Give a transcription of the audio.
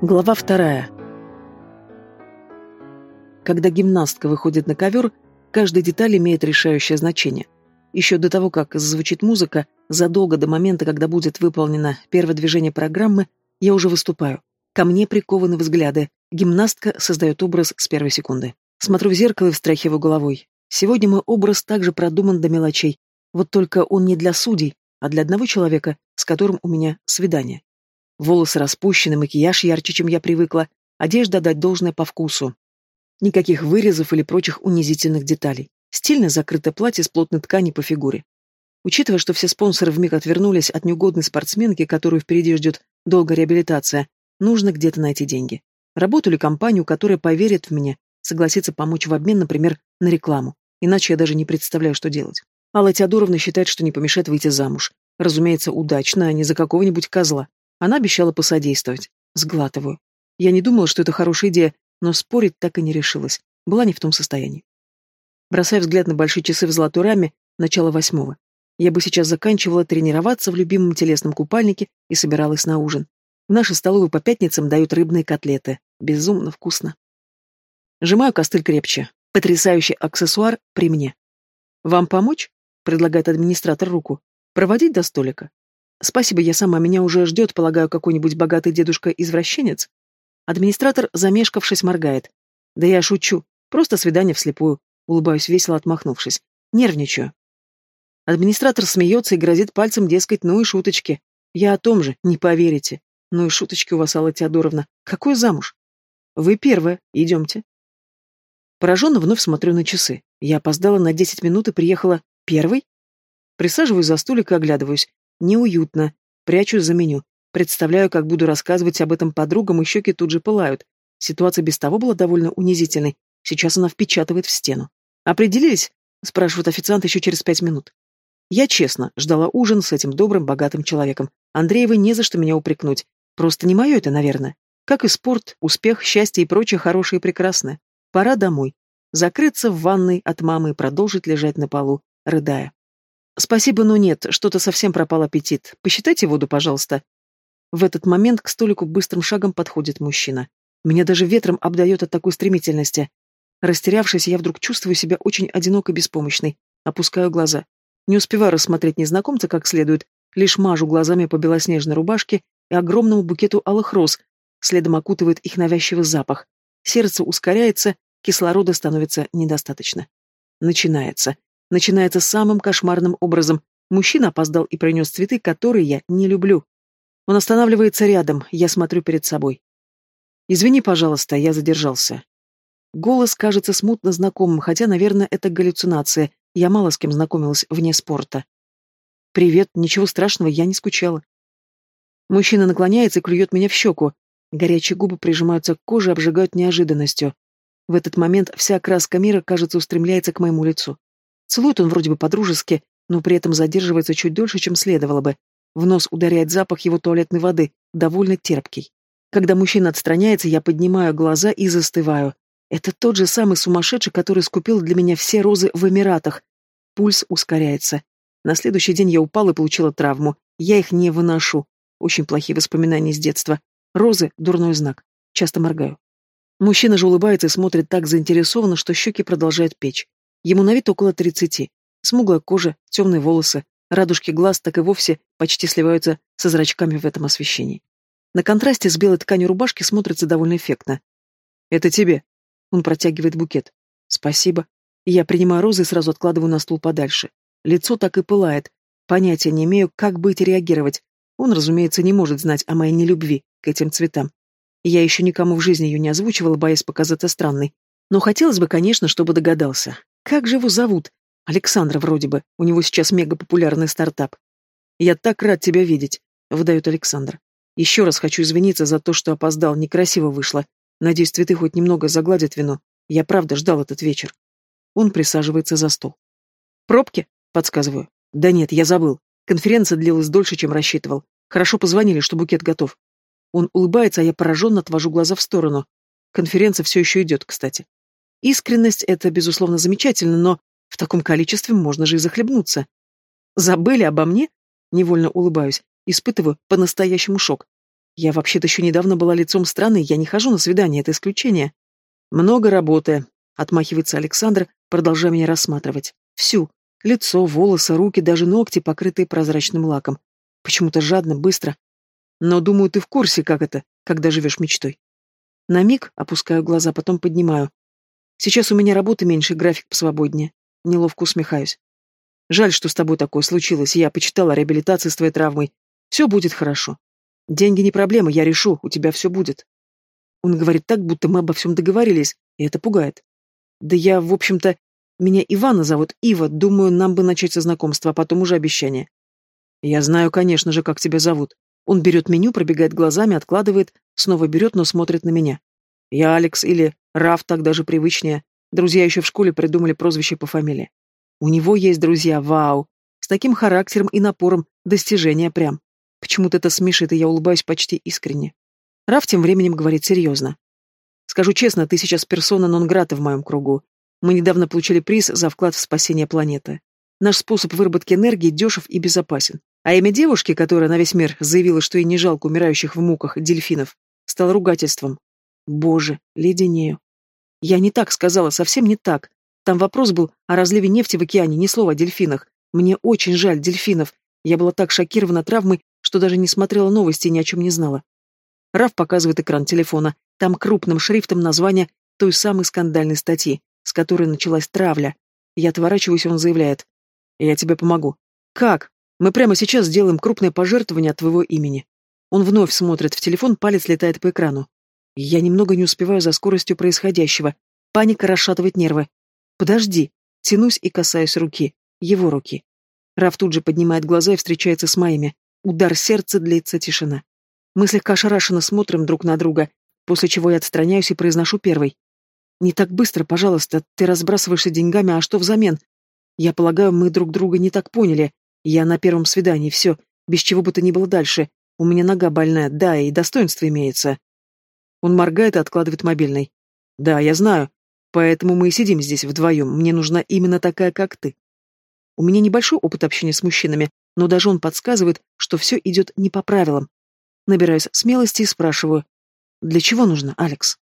Глава вторая. Когда гимнастка выходит на ковер, каждая деталь имеет решающее значение. Еще до того, как зазвучит музыка, задолго до момента, когда будет выполнено первое движение программы, я уже выступаю. Ко мне прикованы взгляды. Гимнастка создает образ с первой секунды. Смотрю в зеркало и встряхиваю головой. Сегодня мой образ также продуман до мелочей. Вот только он не для судей, а для одного человека, с которым у меня свидание. Волосы распущены, макияж ярче, чем я привыкла, одежда дать должное по вкусу. Никаких вырезов или прочих унизительных деталей. Стильно закрытое платье с плотной ткани по фигуре. Учитывая, что все спонсоры вмиг отвернулись от неугодной спортсменки, которую впереди ждет долгая реабилитация, нужно где-то найти деньги. Работу или компанию, которая поверит в меня, согласится помочь в обмен, например, на рекламу. Иначе я даже не представляю, что делать. Алла Теодоровна считает, что не помешает выйти замуж. Разумеется, удачно, а не за какого-нибудь козла. Она обещала посодействовать. Сглатываю. Я не думала, что это хорошая идея, но спорить так и не решилась. Была не в том состоянии. Бросая взгляд на большие часы в золотой раме, начало восьмого. Я бы сейчас заканчивала тренироваться в любимом телесном купальнике и собиралась на ужин. В нашей столовой по пятницам дают рыбные котлеты. Безумно вкусно. Сжимаю костыль крепче. Потрясающий аксессуар при мне. «Вам помочь?» — предлагает администратор руку. «Проводить до столика?» Спасибо, я сама, меня уже ждет, полагаю, какой-нибудь богатый дедушка-извращенец. Администратор, замешкавшись, моргает. Да я шучу, просто свидание вслепую. Улыбаюсь весело, отмахнувшись. Нервничаю. Администратор смеется и грозит пальцем, дескать, ну и шуточки. Я о том же, не поверите. Ну и шуточки у вас, Алла Теодоровна. Какой замуж? Вы первая, идемте. Пораженно вновь смотрю на часы. Я опоздала на десять минут и приехала первой. Присаживаюсь за столик и оглядываюсь. Неуютно. Прячусь за меню. Представляю, как буду рассказывать об этом подругам, и щеки тут же пылают. Ситуация без того была довольно унизительной. Сейчас она впечатывает в стену. «Определились?» — спрашивает официант еще через пять минут. Я честно ждала ужин с этим добрым, богатым человеком. Андреевой не за что меня упрекнуть. Просто не мое это, наверное. Как и спорт, успех, счастье и прочее хорошее и прекрасное. Пора домой. Закрыться в ванной от мамы и продолжить лежать на полу, рыдая. «Спасибо, но нет, что-то совсем пропал аппетит. Посчитайте воду, пожалуйста». В этот момент к столику быстрым шагом подходит мужчина. Меня даже ветром обдает от такой стремительности. Растерявшись, я вдруг чувствую себя очень одиноко беспомощной. Опускаю глаза. Не успеваю рассмотреть незнакомца как следует, лишь мажу глазами по белоснежной рубашке и огромному букету алых роз, следом окутывает их навязчивый запах. Сердце ускоряется, кислорода становится недостаточно. Начинается начинается самым кошмарным образом. Мужчина опоздал и принес цветы, которые я не люблю. Он останавливается рядом, я смотрю перед собой. «Извини, пожалуйста, я задержался». Голос кажется смутно знакомым, хотя, наверное, это галлюцинация. Я мало с кем знакомилась вне спорта. «Привет, ничего страшного, я не скучала». Мужчина наклоняется и клюет меня в щеку. Горячие губы прижимаются к коже, обжигают неожиданностью. В этот момент вся краска мира, кажется, устремляется к моему лицу. Целует он вроде бы по-дружески, но при этом задерживается чуть дольше, чем следовало бы. В нос ударяет запах его туалетной воды, довольно терпкий. Когда мужчина отстраняется, я поднимаю глаза и застываю. Это тот же самый сумасшедший, который скупил для меня все розы в Эмиратах. Пульс ускоряется. На следующий день я упала и получила травму. Я их не выношу. Очень плохие воспоминания с детства. Розы — дурной знак. Часто моргаю. Мужчина же улыбается и смотрит так заинтересованно, что щеки продолжают печь. Ему на вид около тридцати. Смуглая кожа, темные волосы, радужки глаз так и вовсе почти сливаются со зрачками в этом освещении. На контрасте с белой тканью рубашки смотрится довольно эффектно. «Это тебе». Он протягивает букет. «Спасибо». Я принимаю розы и сразу откладываю на стул подальше. Лицо так и пылает. Понятия не имею, как быть и реагировать. Он, разумеется, не может знать о моей нелюбви к этим цветам. Я еще никому в жизни ее не озвучивала, боясь показаться странной. Но хотелось бы, конечно, чтобы догадался. Как же его зовут? Александр вроде бы. У него сейчас мегапопулярный стартап. Я так рад тебя видеть, выдает Александр. Еще раз хочу извиниться за то, что опоздал, некрасиво вышло. Надеюсь, цветы хоть немного загладят вино. Я правда ждал этот вечер. Он присаживается за стол. Пробки? Подсказываю. Да нет, я забыл. Конференция длилась дольше, чем рассчитывал. Хорошо позвонили, что букет готов. Он улыбается, а я пораженно отвожу глаза в сторону. Конференция все еще идет, кстати. Искренность — это, безусловно, замечательно, но в таком количестве можно же и захлебнуться. Забыли обо мне? Невольно улыбаюсь, испытываю по-настоящему шок. Я вообще-то еще недавно была лицом страны, я не хожу на свидание, это исключение. Много работы, отмахивается Александр, продолжая меня рассматривать. Всю. Лицо, волосы, руки, даже ногти, покрытые прозрачным лаком. Почему-то жадно, быстро. Но, думаю, ты в курсе, как это, когда живешь мечтой. На миг опускаю глаза, потом поднимаю. Сейчас у меня работы меньше, график посвободнее. Неловко усмехаюсь. Жаль, что с тобой такое случилось, я почитала о реабилитации с твоей травмой. Все будет хорошо. Деньги не проблема, я решу, у тебя все будет. Он говорит так, будто мы обо всем договорились, и это пугает. Да я, в общем-то, меня Ивана зовут Ива, думаю, нам бы начать со знакомства, а потом уже обещание. Я знаю, конечно же, как тебя зовут. Он берет меню, пробегает глазами, откладывает, снова берет, но смотрит на меня. Я Алекс или Раф, так даже привычнее. Друзья еще в школе придумали прозвище по фамилии. У него есть друзья, вау. С таким характером и напором, достижения прям. Почему-то это смешит, и я улыбаюсь почти искренне. Раф тем временем говорит серьезно. Скажу честно, ты сейчас персона нон-грата в моем кругу. Мы недавно получили приз за вклад в спасение планеты. Наш способ выработки энергии дешев и безопасен. А имя девушки, которая на весь мир заявила, что ей не жалко умирающих в муках дельфинов, стало ругательством. Боже, леденею. Я не так сказала, совсем не так. Там вопрос был о разливе нефти в океане, ни слова о дельфинах. Мне очень жаль дельфинов. Я была так шокирована травмой, что даже не смотрела новости и ни о чем не знала. Раф показывает экран телефона. Там крупным шрифтом название той самой скандальной статьи, с которой началась травля. Я отворачиваюсь, он заявляет. «Я тебе помогу». «Как? Мы прямо сейчас сделаем крупное пожертвование от твоего имени». Он вновь смотрит в телефон, палец летает по экрану. Я немного не успеваю за скоростью происходящего. Паника расшатывает нервы. «Подожди». Тянусь и касаюсь руки. Его руки. Раф тут же поднимает глаза и встречается с моими. Удар сердца длится тишина. Мы слегка ошарашенно смотрим друг на друга, после чего я отстраняюсь и произношу первый. «Не так быстро, пожалуйста, ты разбрасываешься деньгами, а что взамен? Я полагаю, мы друг друга не так поняли. Я на первом свидании, все, без чего бы то ни было дальше. У меня нога больная, да, и достоинство имеется». Он моргает и откладывает мобильный. «Да, я знаю. Поэтому мы и сидим здесь вдвоем. Мне нужна именно такая, как ты». У меня небольшой опыт общения с мужчинами, но даже он подсказывает, что все идет не по правилам. Набираюсь смелости и спрашиваю, «Для чего нужно, Алекс?»